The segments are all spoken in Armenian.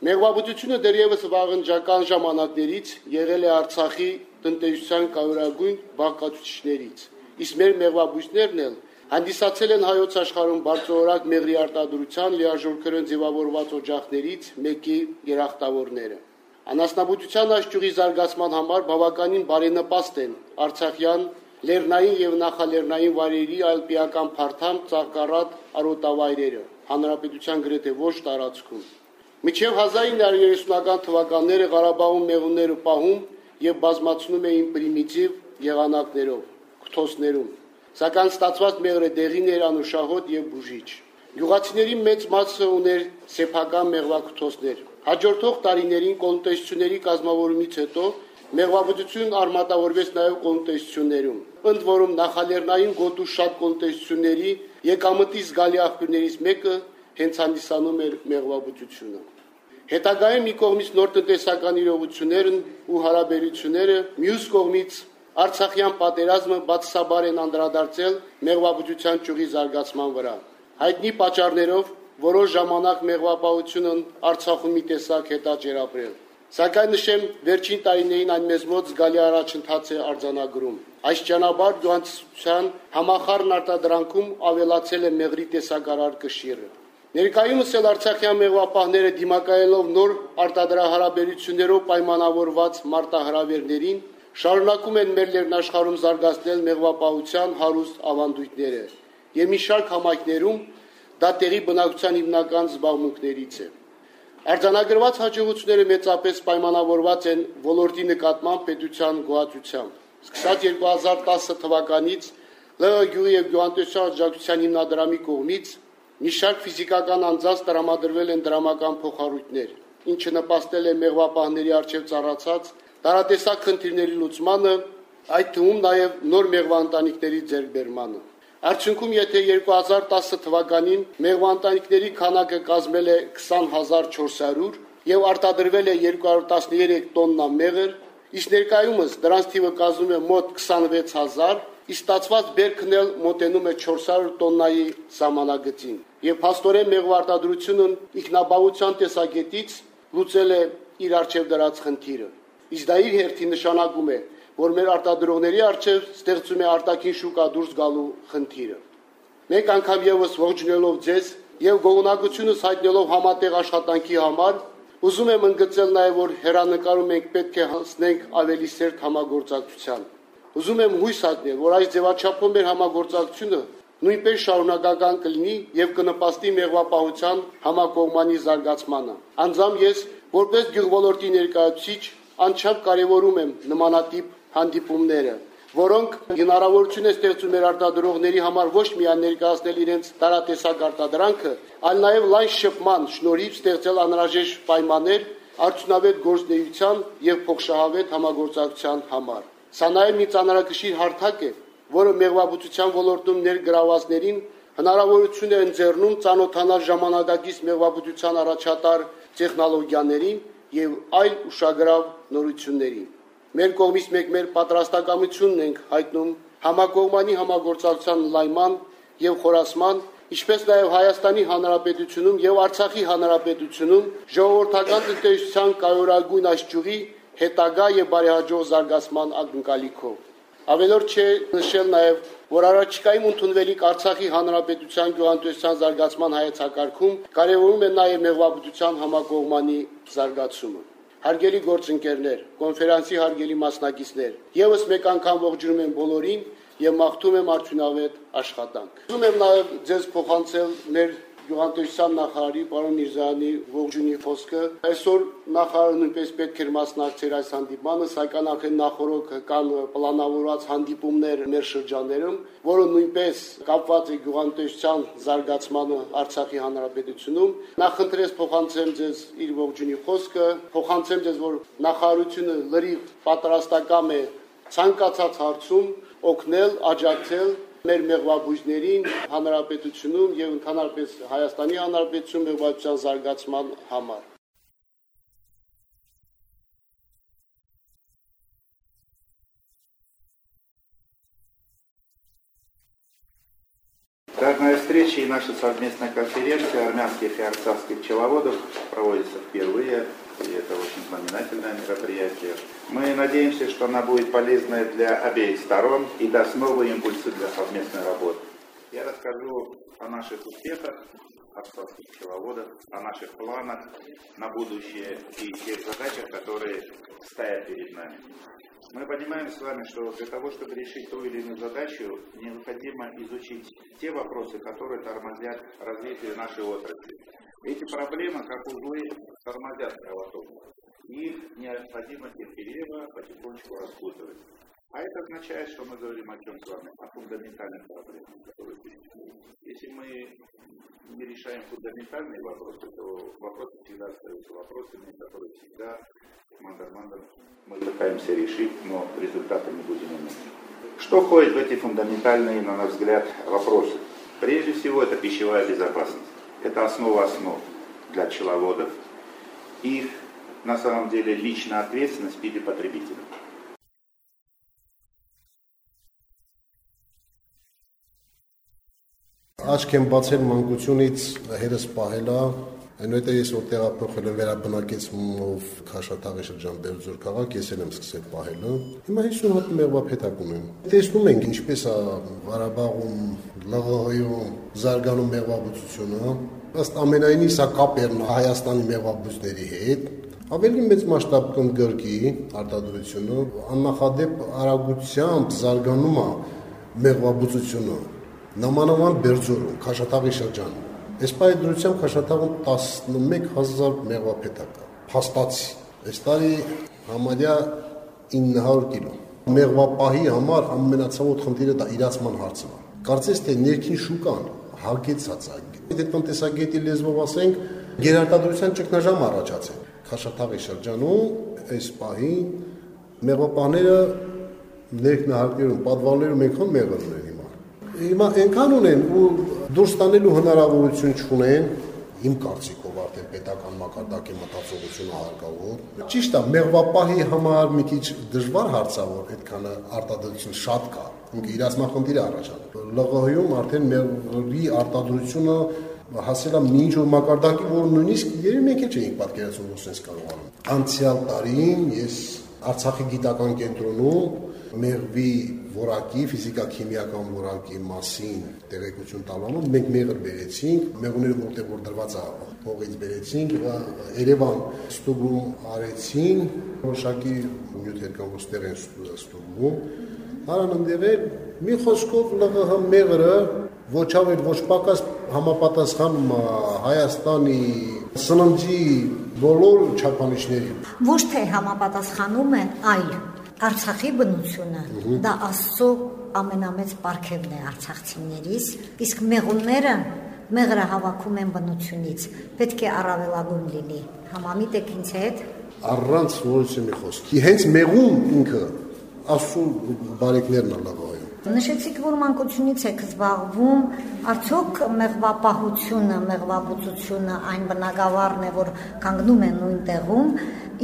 Մեղվաբուծությունը դեռևս վաղնջական ժամանակներից եղել է Արցախի տնտեսության կարևորագույն բաղկացուցիչներից։ Իսկ մեր մեղվաբույսներն էլ հանդիսացել են հայոց աշխարհում բարձրորակ մեղրի արտադրության լիարժորքորեն ձևավորված օջախներից մեկի երախտավորները։ Անասնաբուծության աճճուղի զարգացման համար բավականին բարենպաստ են Արցախյան լեռնային եւ նախալեռնային վայրերի ալպիական փարթամ ծաղկառատ արոտավայրերը, հանրապետության գրեթե ոչ տարածքում։ Մինչև 1930-ական թվականները Ղարաբաղում մեղուները պահում եւ բազմացնում էին պրիմիտիվ եղանակներով, քթոսներում։ Սակայն ստացված մեղրը դեղին էր անուշահոտ եւ բուժիչ։ Գյուղացիների մեծ մասը ուներ սեփական մեղվակթոսներ։ Հաջորդող տարիներին կոլտեսությունների կազմավորումից հետո մեղվաբուծություն արմատավորվեց նաև կոլտեսություններում։ Ընդ որում նախալեռնային գոտու շատ կոլտեսությունների եկամտի զգալի աղբյուրներից մեկը հենց հանդիսանում էր մեղվաբուծությունը։ Հետագայում մի կողմից նոր տնտեսական իրողություններն ու հարաբերությունները, մյուս կողմից Արցախյան պատերազմը բացասաբար են անդրադարձել մեղվաբուծության ճյուղի զարգացման վրա։ Հայտնի պատճառներով որոշ ժամանակ մեղվապահությունն Արցախում մի տեսակ հետաճ էր ապրել։ Սակայն նշեմ, վերջին տարիներին այն մեզ մոտ զգալի առաջընթաց է արձանագրում։ Այս ճանապարհ գյուղատնտեսության համախառն արտադրանքում ավելացել է մեղրի տեսակարար կշիռը։ Ներկայումս էլ Արցախյան մեղվապահները դիմակայելով նոր արտադրահարաբերություններով պայմանավորված մարտահրավերներին շարունակում են մեր լեռնաշխարհում զարգացնել մեղվապահության հարուստ ավանդույթները։ Եվ մի շարք համայնքներում դա տեղի բնակության հիմնական զբաղմունքներից է։ Արձանագրված հաջողությունները մեծապես պայմանավորված են ոլորտի նկատմամբ պետության գոհացությամբ։ Սկսած 2010 թվականից ԼՂ գյուղի եւ գյուղատնտեսության աջակցության հիմնադրամի կողմից մի շարք ֆիզիկական անձանց տրամադրվել են դրամական փոխառույթներ, ինչը նպաստել է մեղվապահների արժև ծառացած տարատեսակ խնդիրների լուծմանը, այդ թվում նաև նոր մեղվանտանիքների ձեռքբերմանը։ Արդյունքում, եթե 2010 թվականին մեղվանտանիքների քանակը կազմել է 20400 եւ արտադրվել է 213 տոննա մեղր, իսկ ներկայումս դրանց թիվը կազմում է մոտ 26000, իսկ ստացված բերքն էլ մոտենում է 400 տոննայի սահմանագծին եւ փաստորեն մեղվարտադրությունն ինքնաբավության տեսակետից լուծել է իր արժեվ դրած խնդիրը։ Իսկ դա իր հերթին նշանակում է, որ մեր արտադրողների արժեվ ստեղծում է արտաքին շուկա դուրս գալու խնդիրը։ Մեկ անգամ եւս ողջունելով ձեզ եւ գողունակությունս հայտնելով համատեղ աշխատանքի համար, ուզում եմ ընդգծել նաեւ, որ հերանեկարում մենք պետք է հասնենք ավելի սերտ համագործակցության։ Ուզում եմ հույս հատնել, որ այս ձևաչափով մեր համագործակցությունը նույնպես շարունակական կլինի եւ կնպաստի մեղվապահության համակողմանի զարգացմանը։ Անձամբ ես որպես գյուղոլորտի ներկայացուցիչ անչափ կարևորում եմ նմանատիպ հանդիպումները, որոնք հնարավորություն է ստեղծում մեր արտադրողների համար ոչ միայն ներկայացնել իրենց տարատեսակ արտադրանքը, այլ նաև լայն շփման շնորհիվ ստեղծել անհրաժեշտ պայմաններ արդյունավետ գործնեության եւ փոխշահավետ համագործակցության համար։ Սա նաև մի ծանրակշիռ հարթակ է, որը մեղվաբուծության ոլորտում ներգրավվածներին հնարավորություն է ընձեռնում ծանոթանալ ժամանակակից մեղվաբուծության առաջատար տեխնոլոգիաներին եւ այլ ուշագրավ նորություններին։ Մեր կողմից մեկ մեր պատրաստակամությունն ենք հայտնում համակողմանի համագործակցության լայման եւ խորացման, ինչպես նաեւ Հայաստանի Հանրապետությունում եւ Արցախի Հանրապետությունում ժողովրդական տնտեսության կարևորագույն աճճուղի հետագա եւ բարեհաջող զարգացման ակնկալիքով։ Ավելորդ չէ նշել նաև, որ առաջիկայում ընդունվելիք Արցախի հանրապետության գյուղատնտեսության զարգացման հայեցակարգում կարևորում է նաև մեղվաբուծության համակողմանի զարգացումը։ Հարգելի գործընկերներ, կոնֆերանսի հարգելի մասնակիցներ, եւս մեկ անգամ ողջունում եմ բոլորին եւ մաղթում եմ արդյունավետ աշխատանք։ Ուզում եմ նաեւ ձեզ փոխանցել մեր գյուղատնտեսության նախարարի պարոն Միրզյանի ողջունի խոսքը այսօր նախարարը նույնպես պետք էր մասնակցեր այս հանդիպմանը, սակայն արդեն նախորոք կան պլանավորված հանդիպումներ մեր շրջաններում, որը նույնպես կապված է գյուղատնտեսության զարգացմանը Արցախի հանրապետությունում։ Նախընտրես փոխանցեմ ձեզ իր ողջունի խոսքը, փոխանցեմ ձեզ, որ նախարարությունը լրիվ պատրաստակամ է ցանկացած հարցում օգնել, աջակցել մեր մեղվաբույժներին հանրապետությունում եւ ընդհանրապես Հայաստանի Հանրապետություն մեղվաբույժության զարգացման համար։ Данная встреча и наша совместная конференция армянских и арцахских пчеловодов проводится впервые, и это очень знаменательное мероприятие. Мы надеемся, что она будет полезной для обеих сторон и даст новые импульсы для совместной работы. Я расскажу о наших успехах, арцахских пчеловодов, о наших планах на будущее и тех задачах, которые стоят перед нами. Мы понимаем с вами, что для того, чтобы решить ту или иную задачу, необходимо изучить те вопросы, которые тормозят развитие нашей отрасли. Эти проблемы, как узлы, тормозят кровоток. Их необходимо терпеливо потихонечку распутывать. А это означает, что мы говорим о чем с вами? О фундаментальных проблемах, которые существуют. Если мы не решаем фундаментальные вопросы, то вопросы всегда остаются вопросами, которые всегда мандер-мандер мы пытаемся решить, но результата не будем иметь. Что входит в эти фундаментальные, на наш взгляд, вопросы? Прежде всего, это пищевая безопасность. Это основа основ для пчеловодов. Их, на самом деле, личная ответственность в виде потребителя. Աչք եմ բացել մանկությունից հերս պահելա Այնուհետև ես որ տեղափոխել եմ վերաբնակեցումով Քաշաթաղի շրջան Բերձոր քաղաք, ես էլ եմ սկսել պահելը։ Հիմա 50 հատ մեղվա փետակ ունեմ։ Տեսնում ենք ինչպես է Ղարաբաղում, ԼՂՀ-ում զարգանում մեղվաբուծությունը։ Ըստ ամենայնի սա կապերն Հայաստանի մեղվաբույսների հետ, ավելի մեծ մասշտաբ կընդգրկի արտադրությունը, աննախադեպ արագությամբ զարգանում է մեղվաբուծությունը։ Նամանավան Բերձորում, Քաշաթաղի շրջանում Այս պայդրությամբ Խաշաթաղում 11000 մեղվապետակ կա։ Փաստացի։ Այս տարի համարյա 900 կիլո։ Մեղվապահի համար ամենացավոտ խնդիրը դա իրացման հարցն է։ Կարծես թե ներքին շուկան հագեցած է։ Եթե տնտեսագետի լեզվով ասենք, գերարտադրության ճգնաժամ առաջացել։ Խաշաթաղի շրջանում այս պահի մեղվապահները ներքնահարկներում, պատվալներում այնքան մեղր ունեն հիմա այնքան ունեն ու դուրս տանելու հնարավորություն չունեն իմ կարծիքով պետական մակարդակի մտածողությունը հարկավոր։ Ճիշտ է, մեղվապահի համար մի քիչ դժվար հարցավոր այդքանը արտադրություն շատ կա։ Ինքը իրացմախնդիր է առաջանում։ ԼՂՀ-ում արդեն մեղվի արտադրությունը հասել է մինչ որ մակարդակի, որ նույնիսկ էլ չէինք պատկերացնում, որ sense կարողանում։ Անցյալ տարին ես Արցախի գիտական կենտրոնում մեղվի որակի, ֆիզիկա-քիմիական որակի մասին տեղեկություն տալու մենք մեղր բերեցինք, մեղուները որտեղ որ դրված է փողից բերեցինք, Երևան ստուգում արեցին, որոշակի նյութեր կան ոստեղ են ստուգում։ Հարան ընդեղել մի խոսքով ԼՂՀ մեղրը ոչ ավել ոչ պակաս համապատասխանում Հայաստանի սննդի բոլոր չափանիշներին։ Ոչ թե համապատասխանում է, այլ Արցախի բնությունը դա Աստծո ամենամեծ պարգևն է արցախցիներից, իսկ մեղունները մեղրը հավաքում են բնությունից։ Պետք է առավելագույն լինի։ Համամիտ եք ինձ հետ։ Առանց որոշումի խոսքի։ Հենց մեղուն ինքը Աստծո բարեկներն է լավայում։ Նշեցիք, որ մանկությունից եք զբաղվում, արդյոք մեղվապահությունը, մեղվաբուծությունը այն բնակավարն է, որ կանգնում է նույն տեղում,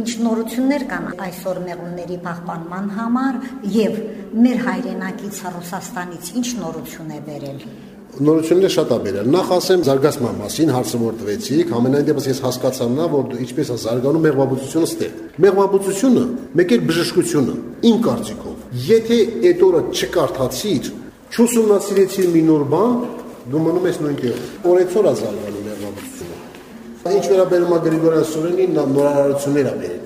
ինչ նորություններ կան այսօր մեղունների պահպանման համար եւ մեր հայրենակից Ռուսաստանից ինչ նորություն է բերել նորությունները շատ է բերել։ Նախ ասեմ զարգացման մասին հարցը որ տվեցիք, ամենայն դեպս ես հասկացա նա, որ ինչպես է զարգանում մեղվաբուծությունը ստեղ։ Մեղվաբուծությունը մեկ էլ բժշկությունը, իմ կարծիքով։ Եթե այդ օրը չկարդացիր, չուսումնասիրեցիր մի նոր բան, դու մնում ես նույն տեղում։ Օրեցօր է զարգանում Ինչ վերաբերում է Գրիգորյան Սուրենին, նա նորարարություններ է բերել